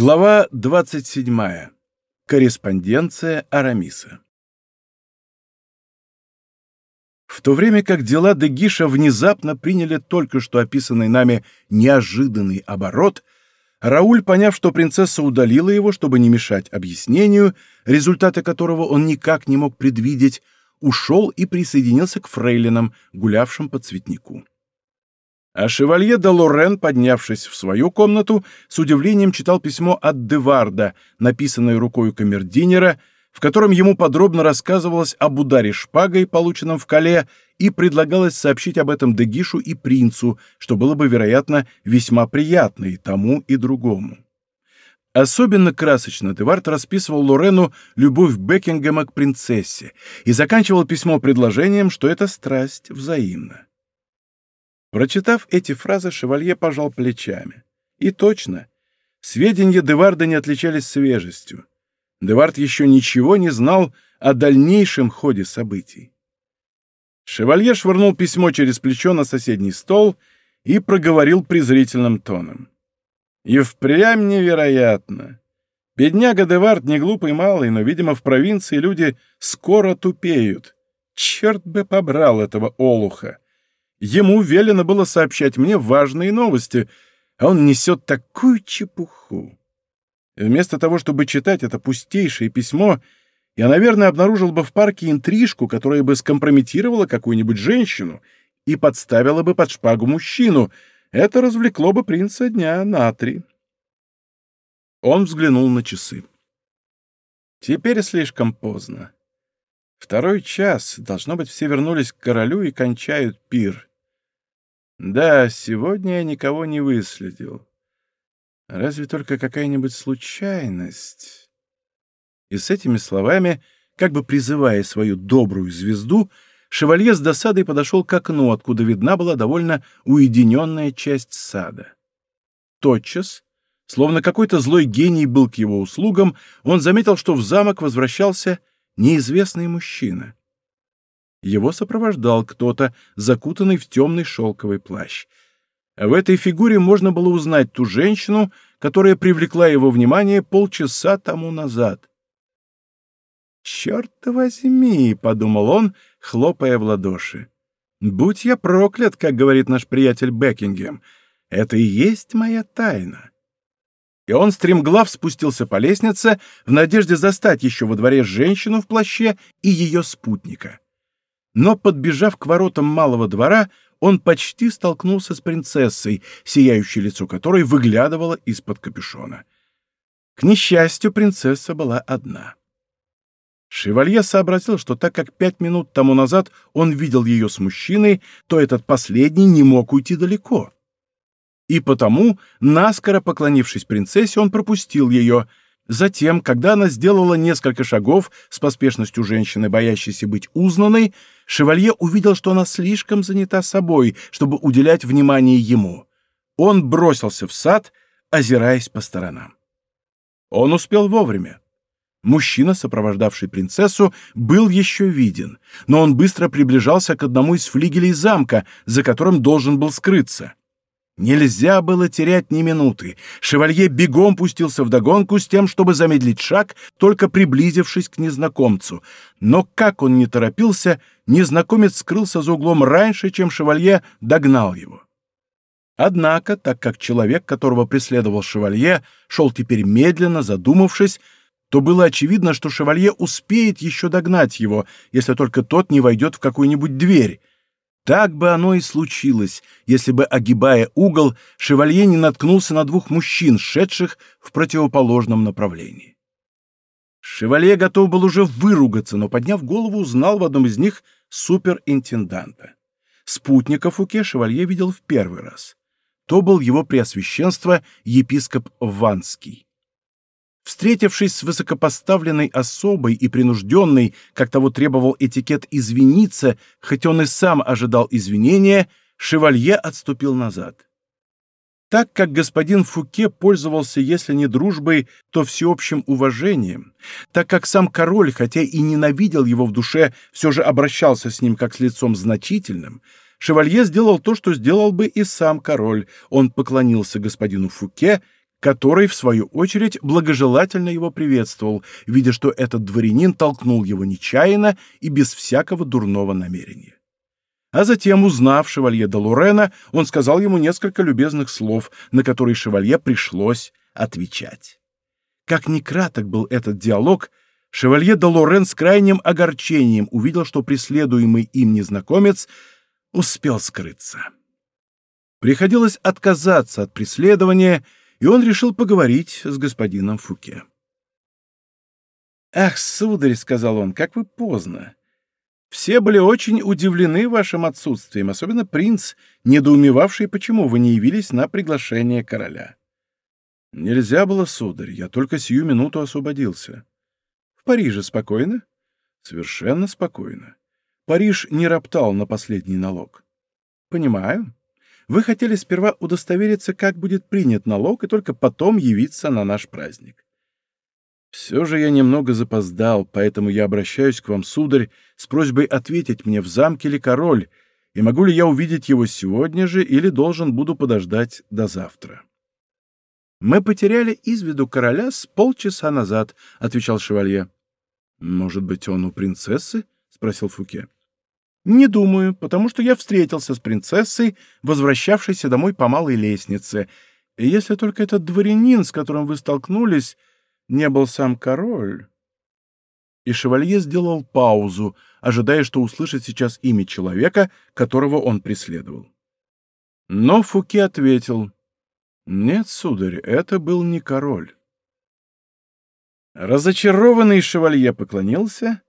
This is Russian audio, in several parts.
Глава 27. Корреспонденция Арамиса. В то время как дела Дегиша внезапно приняли только что описанный нами неожиданный оборот, Рауль, поняв, что принцесса удалила его, чтобы не мешать объяснению, результаты которого он никак не мог предвидеть, ушел и присоединился к фрейлинам, гулявшим по цветнику. А шевалье де Лорен, поднявшись в свою комнату, с удивлением читал письмо от Деварда, написанное рукой камердинера, в котором ему подробно рассказывалось об ударе шпагой, полученном в Кале, и предлагалось сообщить об этом Дегишу и принцу, что было бы, вероятно, весьма приятно и тому, и другому. Особенно красочно Девард расписывал Лорену любовь Бекингема к принцессе и заканчивал письмо предложением, что эта страсть взаимна. Прочитав эти фразы, шевалье пожал плечами. И точно, сведения Деварда не отличались свежестью. Девард еще ничего не знал о дальнейшем ходе событий. Шевалье швырнул письмо через плечо на соседний стол и проговорил презрительным тоном. «И впрямь невероятно. Бедняга Девард не глупый малый, но, видимо, в провинции люди скоро тупеют. Черт бы побрал этого олуха! Ему велено было сообщать мне важные новости, а он несет такую чепуху. И вместо того, чтобы читать это пустейшее письмо, я, наверное, обнаружил бы в парке интрижку, которая бы скомпрометировала какую-нибудь женщину и подставила бы под шпагу мужчину. Это развлекло бы принца дня на три. Он взглянул на часы. Теперь слишком поздно. Второй час, должно быть, все вернулись к королю и кончают пир. Да, сегодня я никого не выследил. Разве только какая-нибудь случайность. И с этими словами, как бы призывая свою добрую звезду, шевалье с досадой подошел к окну, откуда видна была довольно уединенная часть сада. Тотчас, словно какой-то злой гений был к его услугам, он заметил, что в замок возвращался неизвестный мужчина. Его сопровождал кто-то, закутанный в темный шелковый плащ. В этой фигуре можно было узнать ту женщину, которая привлекла его внимание полчаса тому назад. «Черт возьми!» — подумал он, хлопая в ладоши. «Будь я проклят, как говорит наш приятель Бекингем, это и есть моя тайна». И он стремглав спустился по лестнице в надежде застать еще во дворе женщину в плаще и ее спутника но, подбежав к воротам малого двора, он почти столкнулся с принцессой, сияющее лицо которой выглядывало из-под капюшона. К несчастью, принцесса была одна. Шевалье сообразил, что так как пять минут тому назад он видел ее с мужчиной, то этот последний не мог уйти далеко. И потому, наскоро поклонившись принцессе, он пропустил ее — Затем, когда она сделала несколько шагов с поспешностью женщины, боящейся быть узнанной, шевалье увидел, что она слишком занята собой, чтобы уделять внимание ему. Он бросился в сад, озираясь по сторонам. Он успел вовремя. Мужчина, сопровождавший принцессу, был еще виден, но он быстро приближался к одному из флигелей замка, за которым должен был скрыться. Нельзя было терять ни минуты. Шевалье бегом пустился в догонку с тем, чтобы замедлить шаг, только приблизившись к незнакомцу. Но как он не торопился, незнакомец скрылся за углом раньше, чем шевалье догнал его. Однако, так как человек, которого преследовал шевалье, шел теперь медленно, задумавшись, то было очевидно, что шевалье успеет еще догнать его, если только тот не войдет в какую-нибудь дверь, так бы оно и случилось, если бы, огибая угол, шевалье не наткнулся на двух мужчин, шедших в противоположном направлении. Шевалье готов был уже выругаться, но, подняв голову, узнал в одном из них суперинтенданта. Спутника Фуке шевалье видел в первый раз. То был его преосвященство епископ Ванский. Встретившись с высокопоставленной особой и принужденной, как того требовал этикет, извиниться, хоть он и сам ожидал извинения, шевалье отступил назад. Так как господин Фуке пользовался, если не дружбой, то всеобщим уважением, так как сам король, хотя и ненавидел его в душе, все же обращался с ним как с лицом значительным, шевалье сделал то, что сделал бы и сам король. Он поклонился господину Фуке, который, в свою очередь, благожелательно его приветствовал, видя, что этот дворянин толкнул его нечаянно и без всякого дурного намерения. А затем, узнав шевалье де Лорена, он сказал ему несколько любезных слов, на которые шевалье пришлось отвечать. Как ни краток был этот диалог, шевалье де Лорен с крайним огорчением увидел, что преследуемый им незнакомец успел скрыться. Приходилось отказаться от преследования, и он решил поговорить с господином Фуке. «Ах, сударь», — сказал он, — «как вы поздно. Все были очень удивлены вашим отсутствием, особенно принц, недоумевавший, почему вы не явились на приглашение короля». «Нельзя было, сударь, я только сию минуту освободился». «В Париже спокойно?» «Совершенно спокойно. Париж не роптал на последний налог». «Понимаю. Вы хотели сперва удостовериться, как будет принят налог, и только потом явиться на наш праздник. Все же я немного запоздал, поэтому я обращаюсь к вам, сударь, с просьбой ответить мне, в замке ли король, и могу ли я увидеть его сегодня же или должен буду подождать до завтра. «Мы потеряли из виду короля с полчаса назад», — отвечал шевалье. «Может быть, он у принцессы?» — спросил Фуке. «Не думаю, потому что я встретился с принцессой, возвращавшейся домой по малой лестнице. И если только этот дворянин, с которым вы столкнулись, не был сам король...» И шевалье сделал паузу, ожидая, что услышит сейчас имя человека, которого он преследовал. Но Фуке ответил, «Нет, сударь, это был не король». Разочарованный шевалье поклонился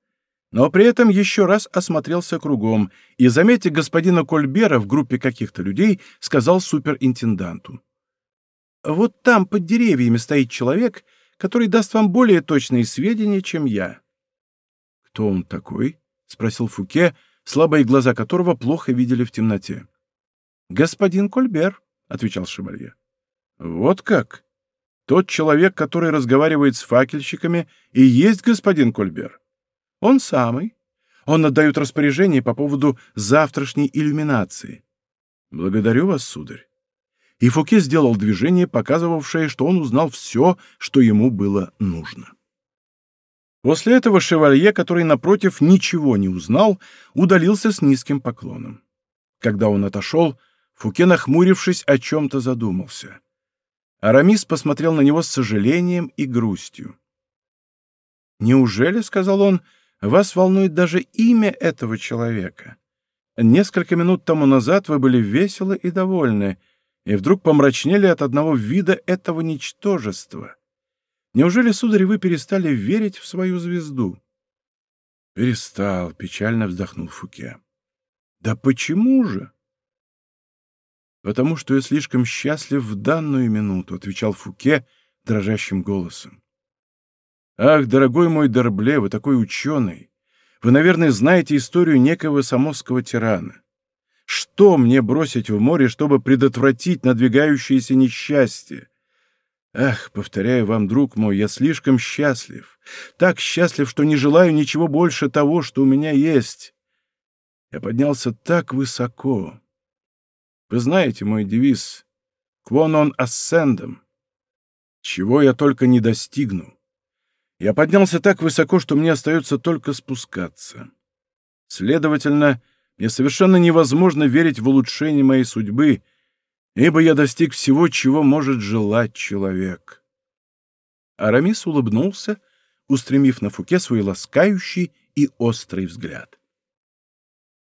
но при этом еще раз осмотрелся кругом и, заметив господина Кольбера в группе каких-то людей, сказал суперинтенданту. «Вот там, под деревьями, стоит человек, который даст вам более точные сведения, чем я». «Кто он такой?» — спросил Фуке, слабые глаза которого плохо видели в темноте. «Господин Кольбер», — отвечал шевалье. «Вот как? Тот человек, который разговаривает с факельщиками, и есть господин Кольбер?» Он самый. Он отдает распоряжение по поводу завтрашней иллюминации. Благодарю вас, сударь. И Фуке сделал движение, показывавшее, что он узнал все, что ему было нужно. После этого шевалье, который, напротив, ничего не узнал, удалился с низким поклоном. Когда он отошел, Фуке, нахмурившись, о чем-то задумался. Арамис посмотрел на него с сожалением и грустью. «Неужели, — сказал он, — вас волнует даже имя этого человека. Несколько минут тому назад вы были веселы и довольны, и вдруг помрачнели от одного вида этого ничтожества. Неужели, сударь, вы перестали верить в свою звезду? Перестал, печально вздохнул Фуке. Да почему же? Потому что я слишком счастлив в данную минуту, отвечал Фуке дрожащим голосом. Ах, дорогой мой Дорбле, вы такой ученый. Вы, наверное, знаете историю некого самосского тирана. Что мне бросить в море, чтобы предотвратить надвигающееся несчастье? Ах, повторяю вам, друг мой, я слишком счастлив. Так счастлив, что не желаю ничего больше того, что у меня есть. Я поднялся так высоко. Вы знаете мой девиз «Quo non ascendam» — «Чего я только не достигну». Я поднялся так высоко, что мне остается только спускаться. Следовательно, мне совершенно невозможно верить в улучшение моей судьбы, ибо я достиг всего, чего может желать человек. Арамис улыбнулся, устремив на Фуке свой ласкающий и острый взгляд.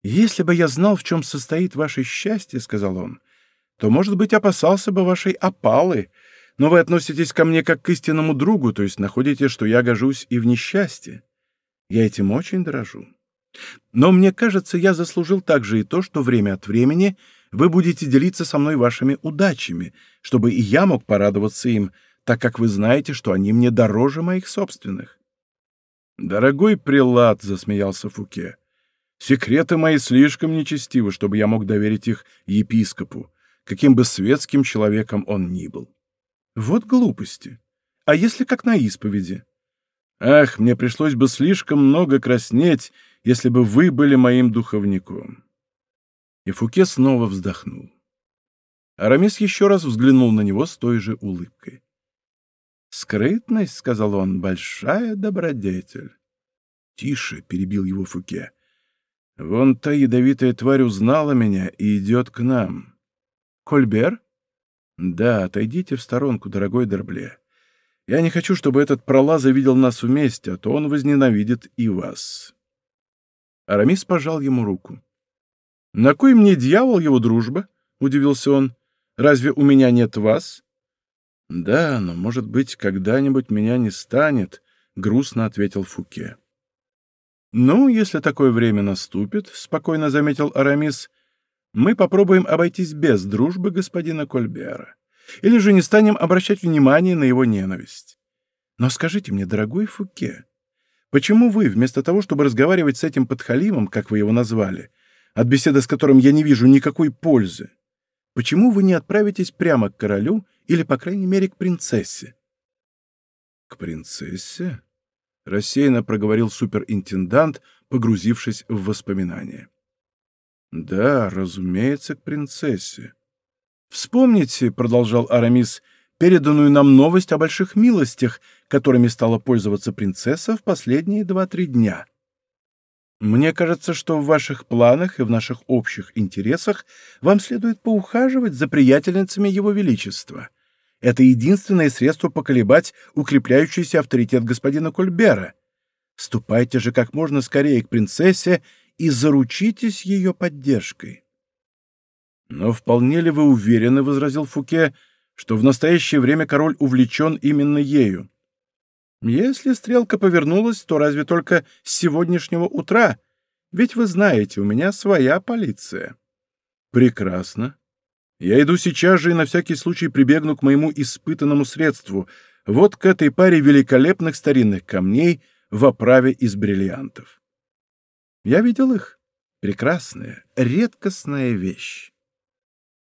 «Если бы я знал, в чем состоит ваше счастье, — сказал он, — то, может быть, опасался бы вашей опалы, но вы относитесь ко мне как к истинному другу, то есть находите, что я гожусь и в несчастье. Я этим очень дорожу. Но мне кажется, я заслужил также и то, что время от времени вы будете делиться со мной вашими удачами, чтобы и я мог порадоваться им, так как вы знаете, что они мне дороже моих собственных. «Дорогой прилад», — засмеялся Фуке, — «секреты мои слишком нечестивы, чтобы я мог доверить их епископу, каким бы светским человеком он ни был. Вот глупости. А если как на исповеди? Ах, мне пришлось бы слишком много краснеть, если бы вы были моим духовником. И Фуке снова вздохнул. Арамис еще раз взглянул на него с той же улыбкой. «Скрытность, — сказал он, — большая добродетель». «Тише!» — перебил его Фуке. «Вон та ядовитая тварь узнала меня и идет к нам». «Кольбер?» «Да, отойдите в сторонку, дорогой Дербле. Я не хочу, чтобы этот пролаза видел нас вместе, а то он возненавидит и вас». Арамис пожал ему руку. «На кой мне дьявол его дружба?» — удивился он. «Разве у меня нет вас?» «Да, но, может быть, когда-нибудь меня не станет», — грустно ответил Фуке. «Ну, если такое время наступит», — спокойно заметил Арамис, — «мы попробуем обойтись без дружбы господина Кольбера. Или же не станем обращать внимание на его ненависть. Но скажите мне, дорогой Фуке, почему вы, вместо того, чтобы разговаривать с этим подхалимом, как вы его назвали, от беседы с которым я не вижу никакой пользы, почему вы не отправитесь прямо к королю или, по крайней мере, к принцессе?» «К принцессе?» — рассеянно проговорил суперинтендант, погрузившись в воспоминания. «Да, разумеется, к принцессе. Вспомните, — продолжал Арамис, — переданную нам новость о больших милостях, которыми стала пользоваться принцесса в последние два-три дня. Мне кажется, что в ваших планах и в наших общих интересах вам следует поухаживать за приятельницами Его Величества. Это единственное средство поколебать укрепляющийся авторитет господина Кольбера. Ступайте же как можно скорее к принцессе и заручитесь ее поддержкой. Но вполне ли вы уверены, — возразил Фуке, — что в настоящее время король увлечен именно ею? Если стрелка повернулась, то разве только с сегодняшнего утра, ведь вы знаете, у меня своя полиция. Прекрасно. Я иду сейчас же и на всякий случай прибегну к моему испытанному средству, вот к этой паре великолепных старинных камней в оправе из бриллиантов. Я видел их. Прекрасная, редкостная вещь.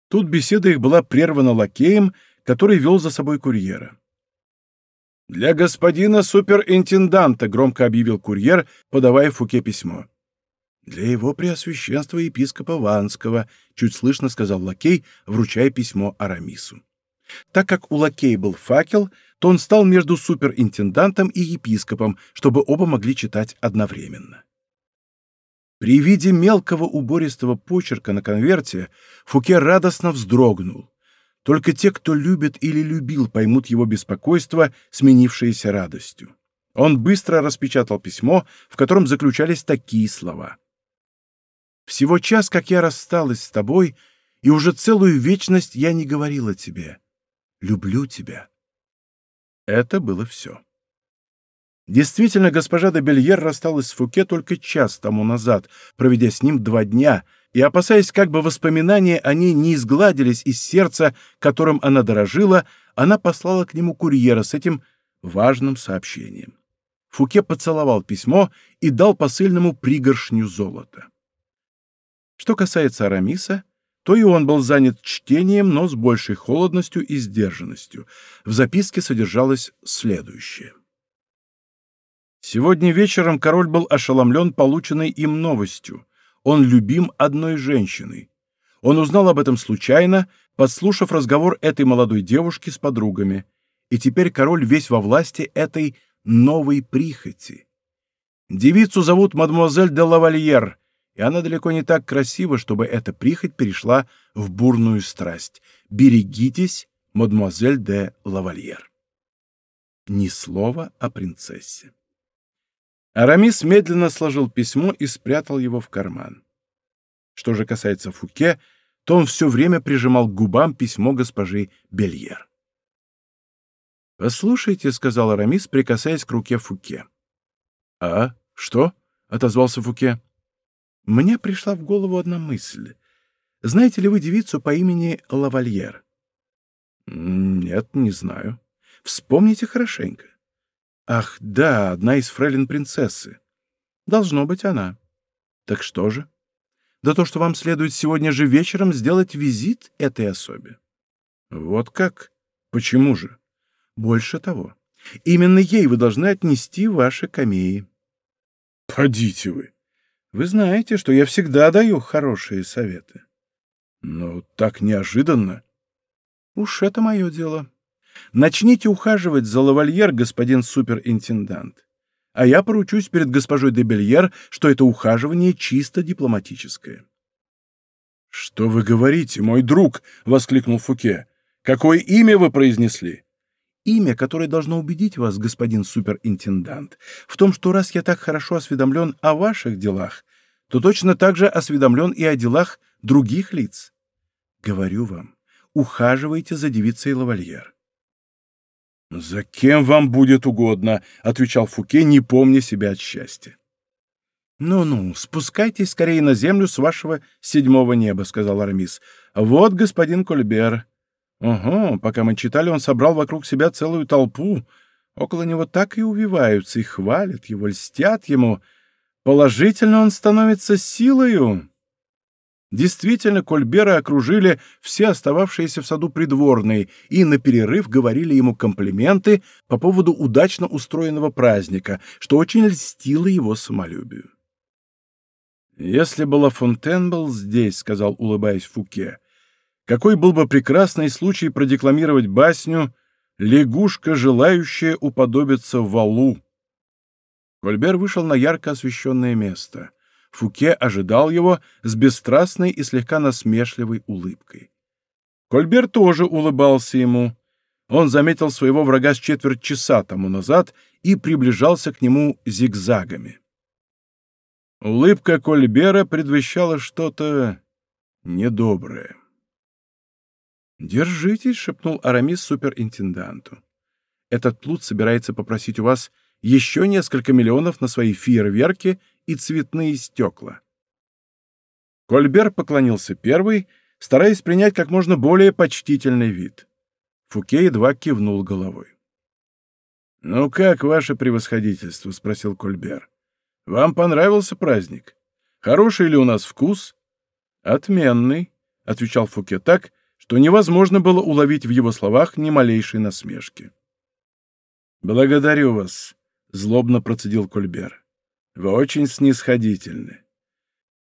Тут беседа их была прервана лакеем, который вел за собой курьера. «Для господина суперинтенданта», — громко объявил курьер, подавая Фуке письмо. «Для его преосвященства епископа Ванского», — чуть слышно сказал лакей, вручая письмо Арамису. Так как у лакея был факел, то он стал между суперинтендантом и епископом, чтобы оба могли читать одновременно. При виде мелкого убористого почерка на конверте Фуке радостно вздрогнул. Только те, кто любит или любил, поймут его беспокойство, сменившееся радостью. Он быстро распечатал письмо, в котором заключались такие слова. Всего час, как я рассталась с тобой, и уже целую вечность я не говорила тебе. Люблю тебя. Это было все. Действительно, госпожа де Бельер рассталась с Фуке только час тому назад, проведя с ним два дня, и опасаясь, как бы воспоминания о ней не изгладились из сердца, которым она дорожила, она послала к нему курьера с этим важным сообщением. Фуке поцеловал письмо и дал посыльному пригоршню золота. Что касается Арамиса, то и он был занят чтением, но с большей холодностью и сдержанностью. В записке содержалось следующее. Сегодня вечером король был ошеломлен полученной им новостью. Он любим одной женщиной. Он узнал об этом случайно, подслушав разговор этой молодой девушки с подругами. И теперь король весь во власти этой новой прихоти. Девицу зовут мадемуазель де Лавальер, и она далеко не так красива, чтобы эта прихоть перешла в бурную страсть. Берегитесь, мадемуазель де Лавальер. Ни слова о принцессе. Арамис медленно сложил письмо и спрятал его в карман. Что же касается Фуке, то он все время прижимал к губам письмо госпожи Бельер. «Послушайте», — сказал Арамис, прикасаясь к руке Фуке. «А? Что?» — отозвался Фуке. Мне пришла в голову одна мысль. Знаете ли вы девицу по имени Лавальер? Нет, не знаю. Вспомните хорошенько. Ах, да, одна из фрейлин принцессы. Должно быть она. Так что же? Да то, что вам следует сегодня же вечером сделать визит этой особе. Вот как? Почему же? Больше того. Именно ей вы должны отнести ваши камеи. Подите вы. Вы знаете, что я всегда даю хорошие советы. Но так неожиданно. Уж это мое дело. Начните ухаживать за лавальер, господин суперинтендант. А я поручусь перед госпожой де Бельер, что это ухаживание чисто дипломатическое. «Что вы говорите, мой друг?» — воскликнул Фуке. «Какое имя вы произнесли?» «Имя, которое должно убедить вас, господин суперинтендант, в том, что раз я так хорошо осведомлен о ваших делах, то точно так же осведомлен и о делах других лиц. Говорю вам, ухаживайте за девицей лавальер. «За кем вам будет угодно», — отвечал Фуке, не помня себя от счастья. «Ну-ну, спускайтесь скорее на землю с вашего седьмого неба», — сказал Арамис. «Вот господин Кольбер». «Ого, пока мы читали, он собрал вокруг себя целую толпу. Около него так и увиваются, и хвалят его, льстят ему. Положительно он становится силою». Действительно, Кольбера окружили все остававшиеся в саду придворные и на перерыв говорили ему комплименты по поводу удачно устроенного праздника, что очень льстило его самолюбию. «Если бы Ла был здесь», — сказал, улыбаясь Фуке, — «какой был бы прекрасный случай продекламировать басню «Лягушка, желающая уподобиться валу». Кольбер вышел на ярко освещенное место. Фуке ожидал его с бесстрастной и слегка насмешливой улыбкой. Кольбер тоже улыбался ему. Он заметил своего врага с четверть часа тому назад и приближался к нему зигзагами. Улыбка Кольбера предвещала что-то недоброе. «Держитесь», — шепнул Арамис суперинтенданту. «Этот плут собирается попросить у вас еще несколько миллионов на свои фейерверки и цветные стекла». Кольбер поклонился первый, стараясь принять как можно более почтительный вид. Фуке едва кивнул головой. «Ну как, ваше превосходительство?» — спросил Кольбер. Вам понравился праздник? Хороший ли у нас вкус? Отменный, отвечал Фуке так, что невозможно было уловить в его словах ни малейшей насмешки. Благодарю вас, злобно процедил Кольбер. Вы очень снисходительны.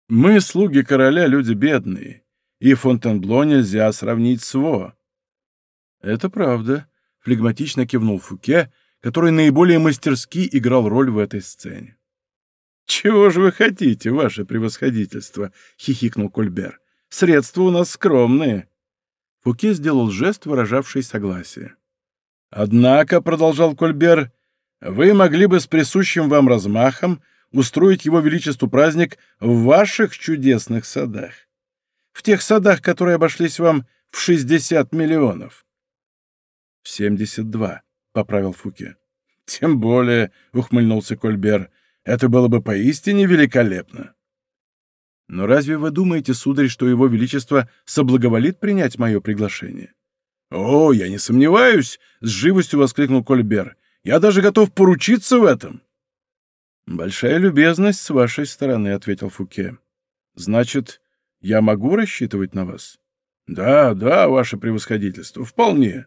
Мы, слуги короля, люди бедные, и Фонтенбло нельзя сравнить с Во. Это правда, флегматично кивнул Фуке, который наиболее мастерски играл роль в этой сцене. «Чего же вы хотите, ваше превосходительство?» — хихикнул Кольбер. «Средства у нас скромные». Фуке сделал жест, выражавший согласие. «Однако», — продолжал Кольбер, — «вы могли бы с присущим вам размахом устроить его величеству праздник в ваших чудесных садах. В тех садах, которые обошлись вам в шестьдесят миллионов». «В семьдесят два», — поправил Фуке. «Тем более», — ухмыльнулся Кольбер, — это было бы поистине великолепно. Но разве вы думаете, сударь, что его величество соблаговолит принять мое приглашение? О, я не сомневаюсь, с живостью воскликнул Кольбер. Я даже готов поручиться в этом. Большая любезность с вашей стороны, ответил Фуке. Значит, я могу рассчитывать на вас? Да, да, ваше превосходительство, вполне.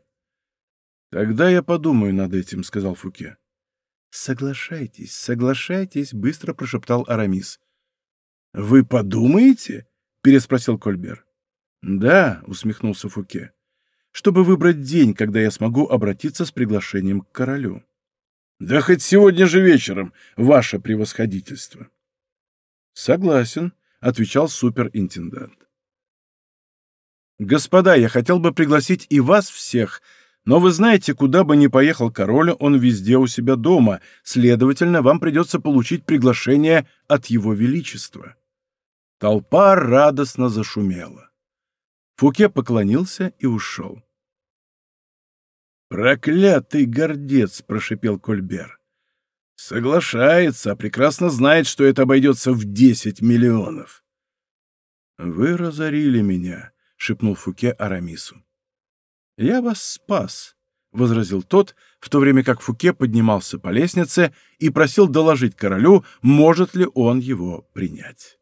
Тогда я подумаю над этим, сказал Фуке. «Соглашайтесь, соглашайтесь», — быстро прошептал Арамис. «Вы подумаете?» — переспросил Кольбер. «Да», — усмехнулся Фуке, — «чтобы выбрать день, когда я смогу обратиться с приглашением к королю». «Да хоть сегодня же вечером, ваше превосходительство». «Согласен», — отвечал суперинтендант. «Господа, я хотел бы пригласить и вас всех но вы знаете, куда бы ни поехал король, он везде у себя дома, следовательно, вам придется получить приглашение от его величества». Толпа радостно зашумела. Фуке поклонился и ушел. «Проклятый гордец!» — прошипел Кольбер. «Соглашается, а прекрасно знает, что это обойдется в десять миллионов». «Вы разорили меня», — шепнул Фуке Арамису. «Я вас спас», — возразил тот, в то время как Фуке поднимался по лестнице и просил доложить королю, может ли он его принять.